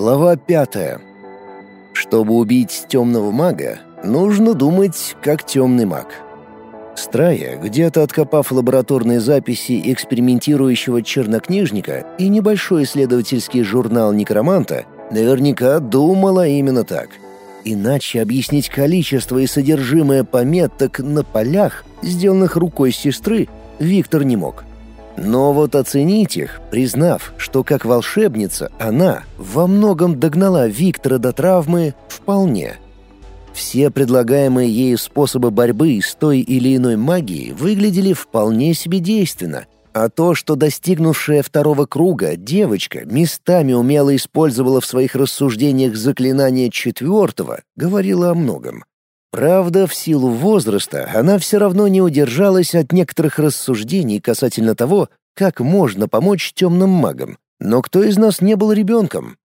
Глава пятая. Чтобы убить темного мага, нужно думать как темный маг. Страя, где-то откопав лабораторные записи экспериментирующего чернокнижника и небольшой исследовательский журнал некроманта, наверняка думала именно так. Иначе объяснить количество и содержимое пометок на полях, сделанных рукой сестры, Виктор не мог. Но вот оценить их, признав, что как волшебница она во многом догнала Виктора до травмы, вполне. Все предлагаемые ею способы борьбы с той или иной магией выглядели вполне себе действенно, а то, что достигнувшая второго круга девочка местами умело использовала в своих рассуждениях заклинание четвертого, говорило о многом. Правда, в силу возраста она все равно не удержалась от некоторых рассуждений касательно того, как можно помочь темным магам. Но кто из нас не был ребенком?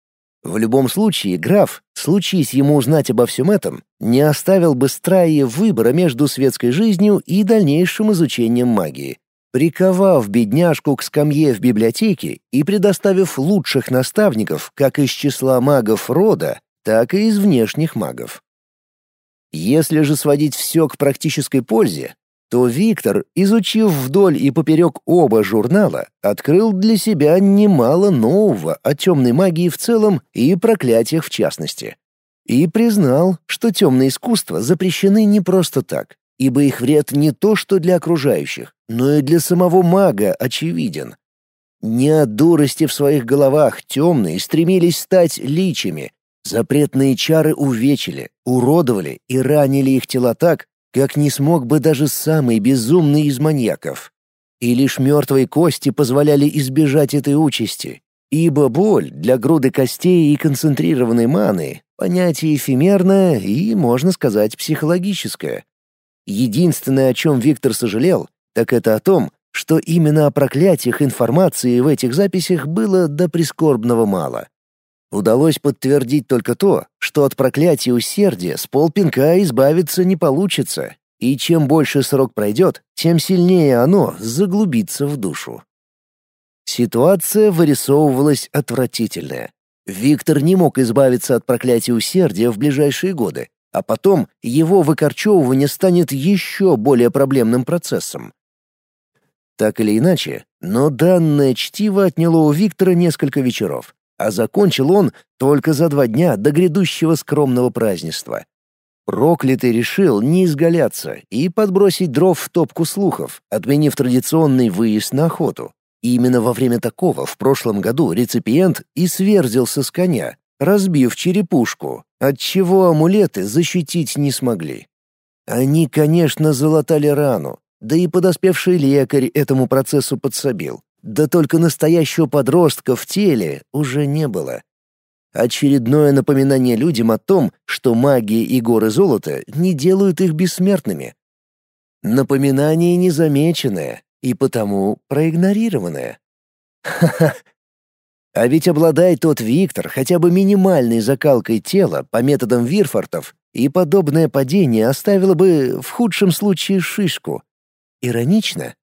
В любом случае, граф, случись ему узнать обо всем этом, не оставил бы Страи выбора между светской жизнью и дальнейшим изучением магии, приковав бедняжку к скамье в библиотеке и предоставив лучших наставников как из числа магов рода, так и из внешних магов. Если же сводить все к практической пользе, то Виктор, изучив вдоль и поперек оба журнала, открыл для себя немало нового о темной магии в целом и проклятиях в частности. И признал, что темные искусства запрещены не просто так, ибо их вред не то что для окружающих, но и для самого мага очевиден. Не от дурости в своих головах темные стремились стать личами, Запретные чары увечили, уродовали и ранили их тела так, как не смог бы даже самый безумный из маньяков. И лишь мертвые кости позволяли избежать этой участи, ибо боль для груды костей и концентрированной маны — понятие эфемерное и, можно сказать, психологическое. Единственное, о чем Виктор сожалел, так это о том, что именно о проклятиях информации в этих записях было до прискорбного мало. Удалось подтвердить только то, что от проклятия усердия с полпинка избавиться не получится, и чем больше срок пройдет, тем сильнее оно заглубится в душу. Ситуация вырисовывалась отвратительная. Виктор не мог избавиться от проклятия усердия в ближайшие годы, а потом его выкорчевывание станет еще более проблемным процессом. Так или иначе, но данное чтиво отняло у Виктора несколько вечеров а закончил он только за два дня до грядущего скромного празднества. Проклятый решил не изгаляться и подбросить дров в топку слухов, отменив традиционный выезд на охоту. И именно во время такого в прошлом году реципиент и сверзился с коня, разбив черепушку, отчего амулеты защитить не смогли. Они, конечно, залатали рану, да и подоспевший лекарь этому процессу подсобил. Да только настоящего подростка в теле уже не было. Очередное напоминание людям о том, что магия и горы золота не делают их бессмертными. Напоминание незамеченное и потому проигнорированное. Ха-ха. А ведь обладает тот Виктор хотя бы минимальной закалкой тела по методам Вирфортов, и подобное падение оставило бы в худшем случае шишку. Иронично?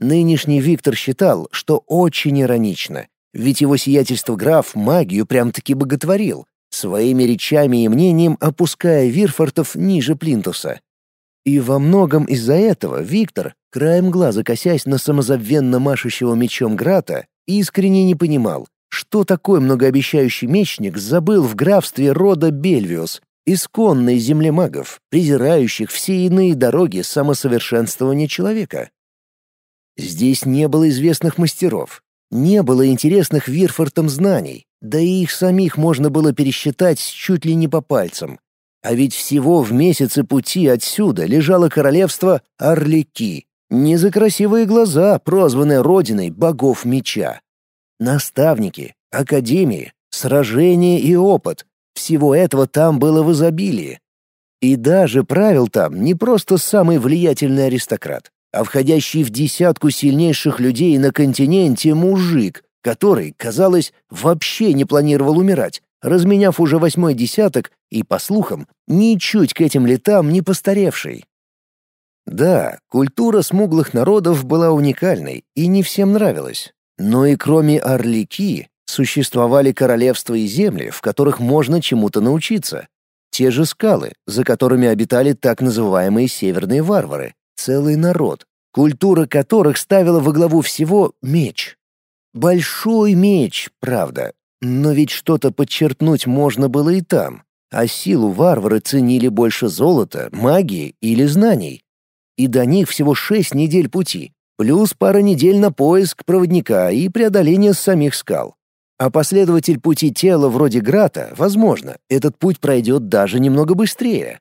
Нынешний Виктор считал, что очень иронично, ведь его сиятельство граф магию прям-таки боготворил, своими речами и мнением опуская Вирфортов ниже Плинтуса. И во многом из-за этого Виктор, краем глаза косясь на самозабвенно машущего мечом Грата, искренне не понимал, что такой многообещающий мечник забыл в графстве рода Бельвиус, исконной земле магов, презирающих все иные дороги самосовершенствования человека. Здесь не было известных мастеров, не было интересных Вирфортом знаний, да и их самих можно было пересчитать чуть ли не по пальцам. А ведь всего в месяце пути отсюда лежало королевство Орлики, не за красивые глаза, прозванное родиной богов меча. Наставники, академии, сражения и опыт — всего этого там было в изобилии. И даже правил там не просто самый влиятельный аристократ, а входящий в десятку сильнейших людей на континенте мужик, который, казалось, вообще не планировал умирать, разменяв уже восьмой десяток и, по слухам, ничуть к этим летам не постаревший. Да, культура смуглых народов была уникальной и не всем нравилась. Но и кроме Орлики, Существовали королевства и земли, в которых можно чему-то научиться. Те же скалы, за которыми обитали так называемые северные варвары, целый народ, культура которых ставила во главу всего меч. Большой меч, правда, но ведь что-то подчеркнуть можно было и там, а силу варвары ценили больше золота, магии или знаний. И до них всего шесть недель пути, плюс пара недель на поиск проводника и преодоление самих скал. А последователь пути тела вроде Грата, возможно, этот путь пройдет даже немного быстрее.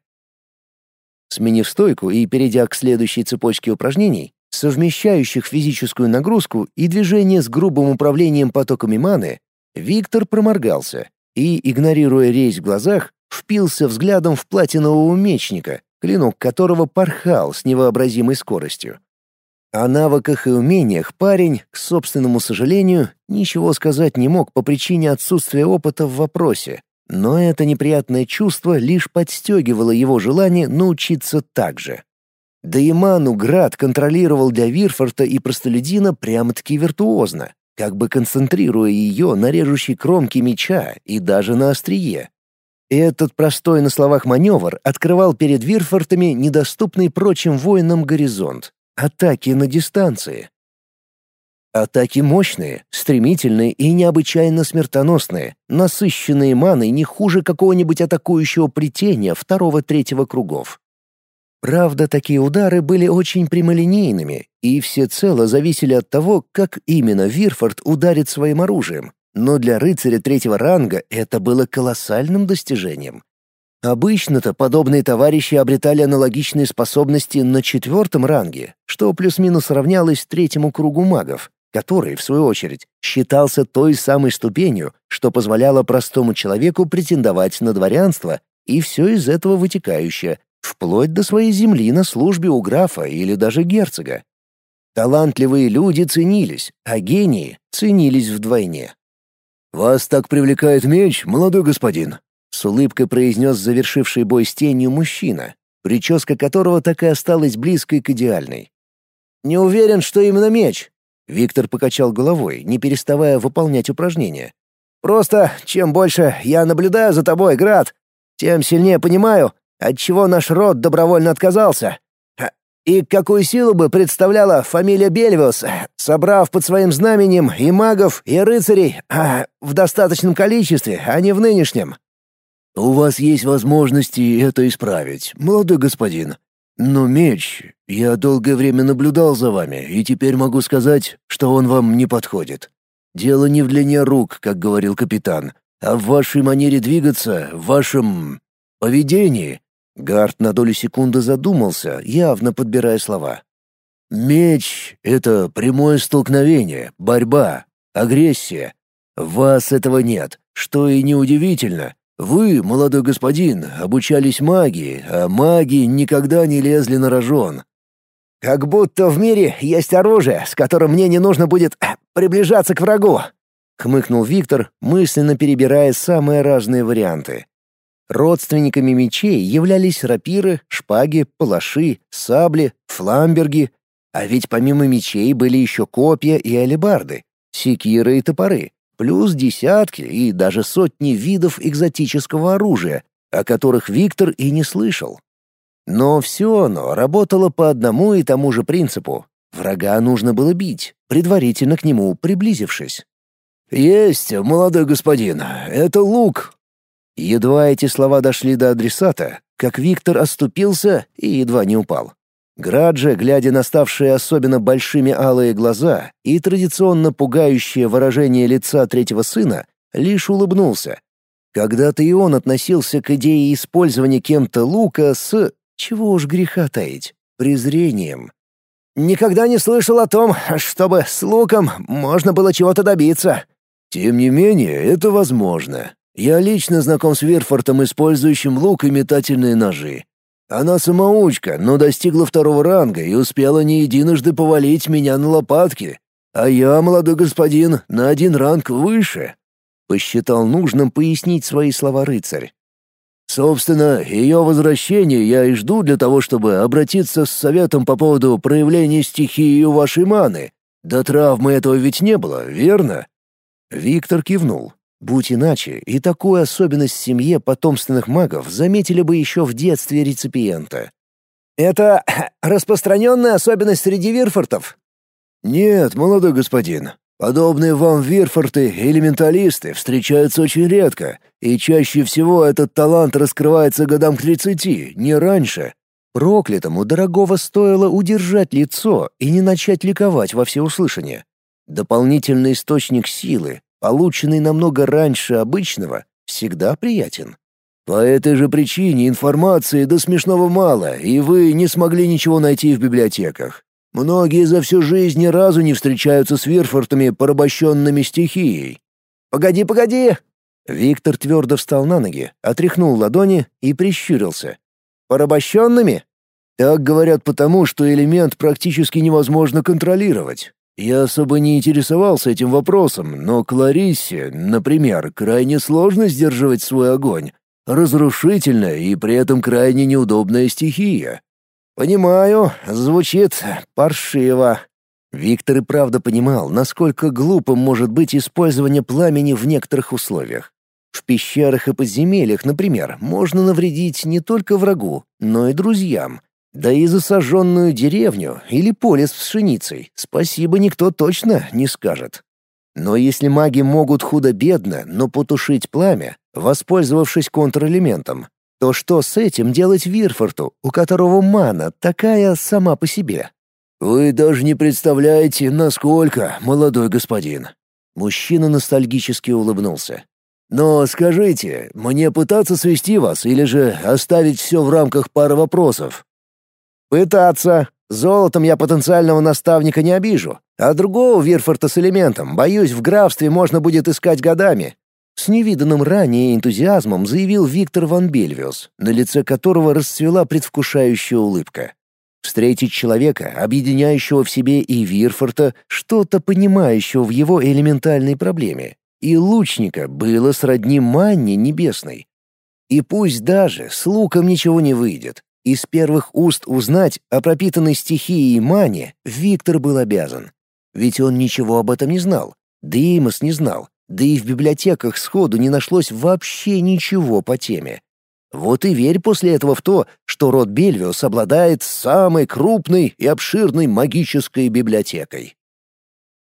Сменив стойку и перейдя к следующей цепочке упражнений, совмещающих физическую нагрузку и движение с грубым управлением потоками маны, Виктор проморгался и, игнорируя резь в глазах, впился взглядом в платинового мечника, клинок которого порхал с невообразимой скоростью. О навыках и умениях парень, к собственному сожалению, ничего сказать не мог по причине отсутствия опыта в вопросе, но это неприятное чувство лишь подстегивало его желание научиться так же. Да Град контролировал для Вирфорта и простолюдина прямо-таки виртуозно, как бы концентрируя ее на режущей кромке меча и даже на острие. Этот простой на словах маневр открывал перед Вирфортами недоступный прочим воинам горизонт. Атаки на дистанции. Атаки мощные, стремительные и необычайно смертоносные, насыщенные маной не хуже какого-нибудь атакующего плетения второго-третьего кругов. Правда, такие удары были очень прямолинейными и всецело зависели от того, как именно Вирфорд ударит своим оружием. Но для рыцаря третьего ранга это было колоссальным достижением. Обычно-то подобные товарищи обретали аналогичные способности на четвертом ранге, что плюс-минус равнялось третьему кругу магов, который, в свою очередь, считался той самой ступенью, что позволяло простому человеку претендовать на дворянство и все из этого вытекающее, вплоть до своей земли на службе у графа или даже герцога. Талантливые люди ценились, а гении ценились вдвойне. «Вас так привлекает меч, молодой господин?» С улыбкой произнес завершивший бой с тенью мужчина, прическа которого так и осталась близкой к идеальной. «Не уверен, что именно меч», — Виктор покачал головой, не переставая выполнять упражнения. «Просто, чем больше я наблюдаю за тобой, Град, тем сильнее понимаю, отчего наш род добровольно отказался. И какую силу бы представляла фамилия Бельвиус, собрав под своим знаменем и магов, и рыцарей а, в достаточном количестве, а не в нынешнем. У вас есть возможности это исправить, молодой господин. Но меч, я долгое время наблюдал за вами, и теперь могу сказать, что он вам не подходит. Дело не в длине рук, как говорил капитан, а в вашей манере двигаться, в вашем поведении. Гард на долю секунды задумался, явно подбирая слова. Меч — это прямое столкновение, борьба, агрессия. Вас этого нет, что и неудивительно, вы, молодой господин, обучались магии, а маги никогда не лезли на рожон. Как будто в мире есть оружие, с которым мне не нужно будет э, приближаться к врагу, хмыкнул Виктор, мысленно перебирая самые разные варианты. Родственниками мечей являлись рапиры, шпаги, палаши, сабли, фламберги, а ведь помимо мечей были еще копья и алебарды, секиры и топоры плюс десятки и даже сотни видов экзотического оружия, о которых Виктор и не слышал. Но все оно работало по одному и тому же принципу. Врага нужно было бить, предварительно к нему приблизившись. «Есть, молодой господин, это лук!» Едва эти слова дошли до адресата, как Виктор оступился и едва не упал. Граджа, глядя на ставшие особенно большими алые глаза и традиционно пугающее выражение лица третьего сына, лишь улыбнулся. Когда-то и он относился к идее использования кем-то лука с, чего уж греха таить, презрением. «Никогда не слышал о том, чтобы с луком можно было чего-то добиться». «Тем не менее, это возможно. Я лично знаком с Верфортом, использующим лук и метательные ножи. Она самоучка, но достигла второго ранга и успела не единожды повалить меня на лопатки. А я, молодой господин, на один ранг выше. Посчитал нужным пояснить свои слова рыцарь. Собственно, ее возвращение я и жду для того, чтобы обратиться с советом по поводу проявления стихии у вашей маны. До травмы этого ведь не было, верно? Виктор кивнул. Будь иначе, и такую особенность в семье потомственных магов заметили бы еще в детстве реципиента. «Это распространенная особенность среди вирфортов?» «Нет, молодой господин. Подобные вам вирфорты, элементалисты, встречаются очень редко, и чаще всего этот талант раскрывается годам к тридцати, не раньше». Проклятому дорогого стоило удержать лицо и не начать ликовать во всеуслышание. Дополнительный источник силы, полученный намного раньше обычного, всегда приятен. По этой же причине информации до смешного мало, и вы не смогли ничего найти в библиотеках. Многие за всю жизнь ни разу не встречаются с Вирфортами, порабощенными стихией. «Погоди, погоди!» Виктор твердо встал на ноги, отряхнул ладони и прищурился. «Порабощенными?» Так говорят потому, что элемент практически невозможно контролировать. Я особо не интересовался этим вопросом, но Клариссе, например, крайне сложно сдерживать свой огонь. Разрушительная и при этом крайне неудобная стихия. «Понимаю, звучит паршиво». Виктор и правда понимал, насколько глупым может быть использование пламени в некоторых условиях. В пещерах и подземельях, например, можно навредить не только врагу, но и друзьям. Да и за сожженную деревню или поле с пшеницей спасибо никто точно не скажет. Но если маги могут худо-бедно, но потушить пламя, воспользовавшись контрэлементом, то что с этим делать Вирфорту, у которого мана такая сама по себе? Вы даже не представляете, насколько, молодой господин. Мужчина ностальгически улыбнулся. Но скажите, мне пытаться свести вас или же оставить все в рамках пары вопросов? «Пытаться. Золотом я потенциального наставника не обижу, а другого Вирфорта с элементом, боюсь, в графстве можно будет искать годами». С невиданным ранее энтузиазмом заявил Виктор Ван Бельвиус, на лице которого расцвела предвкушающая улыбка. Встретить человека, объединяющего в себе и Вирфорта, что-то понимающего в его элементальной проблеме, и лучника было сродни манне небесной. И пусть даже с луком ничего не выйдет, из первых уст узнать о пропитанной стихией мане Виктор был обязан. Ведь он ничего об этом не знал. Деймос не знал. Да и в библиотеках сходу не нашлось вообще ничего по теме. Вот и верь после этого в то, что род Бельвиус обладает самой крупной и обширной магической библиотекой.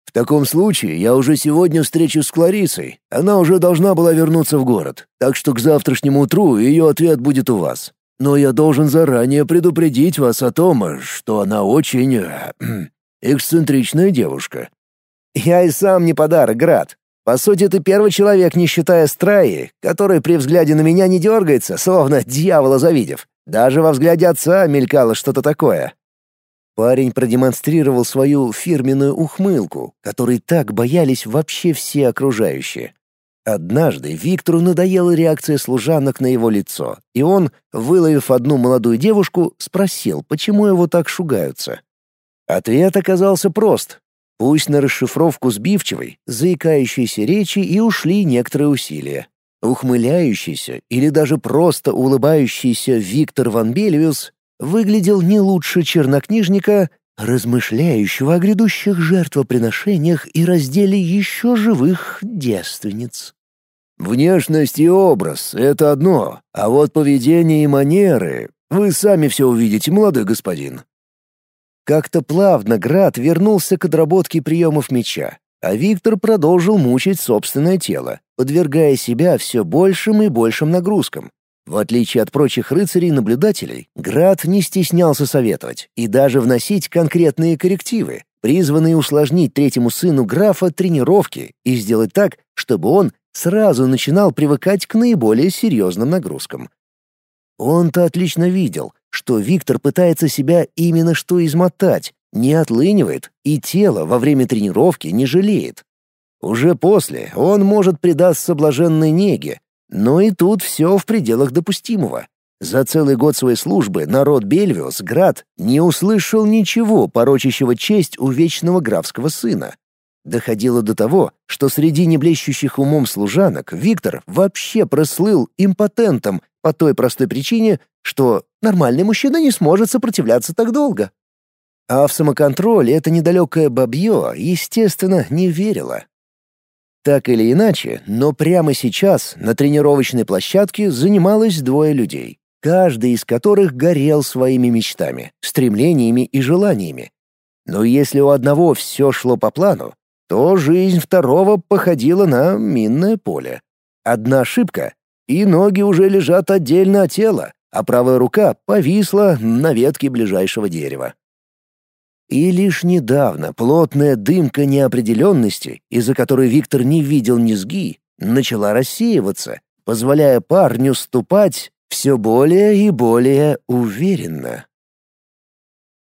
В таком случае я уже сегодня встречусь с Кларисой. Она уже должна была вернуться в город, так что к завтрашнему утру ее ответ будет у вас но я должен заранее предупредить вас о том, что она очень... Э, эксцентричная девушка». «Я и сам не подарок, Град. По сути, ты первый человек, не считая Страи, который при взгляде на меня не дергается, словно дьявола завидев. Даже во взгляде отца мелькало что-то такое». Парень продемонстрировал свою фирменную ухмылку, которой так боялись вообще все окружающие. Однажды Виктору надоела реакция служанок на его лицо, и он, выловив одну молодую девушку, спросил, почему его так шугаются. Ответ оказался прост. Пусть на расшифровку сбивчивой, заикающейся речи и ушли некоторые усилия. Ухмыляющийся или даже просто улыбающийся Виктор Ван Бельвиус выглядел не лучше чернокнижника, размышляющего о грядущих жертвоприношениях и разделе еще живых девственниц. Внешность и образ — это одно, а вот поведение и манеры — вы сами все увидите, молодой господин. Как-то плавно Град вернулся к отработке приемов меча, а Виктор продолжил мучить собственное тело, подвергая себя все большим и большим нагрузкам, в отличие от прочих рыцарей-наблюдателей, Град не стеснялся советовать и даже вносить конкретные коррективы, призванные усложнить третьему сыну графа тренировки и сделать так, чтобы он сразу начинал привыкать к наиболее серьезным нагрузкам. Он-то отлично видел, что Виктор пытается себя именно что измотать, не отлынивает и тело во время тренировки не жалеет. Уже после он может предаться блаженной неге, но и тут все в пределах допустимого. За целый год своей службы народ Бельвиус, Град, не услышал ничего, порочащего честь у вечного графского сына. Доходило до того, что среди неблещущих умом служанок Виктор вообще прослыл импотентом по той простой причине, что нормальный мужчина не сможет сопротивляться так долго. А в самоконтроль это недалекое бабье, естественно, не верило. Так или иначе, но прямо сейчас на тренировочной площадке занималось двое людей, каждый из которых горел своими мечтами, стремлениями и желаниями. Но если у одного все шло по плану, то жизнь второго походила на минное поле. Одна ошибка, и ноги уже лежат отдельно от тела, а правая рука повисла на ветке ближайшего дерева. И лишь недавно плотная дымка неопределенности, из-за которой Виктор не видел низги, начала рассеиваться, позволяя парню ступать все более и более уверенно.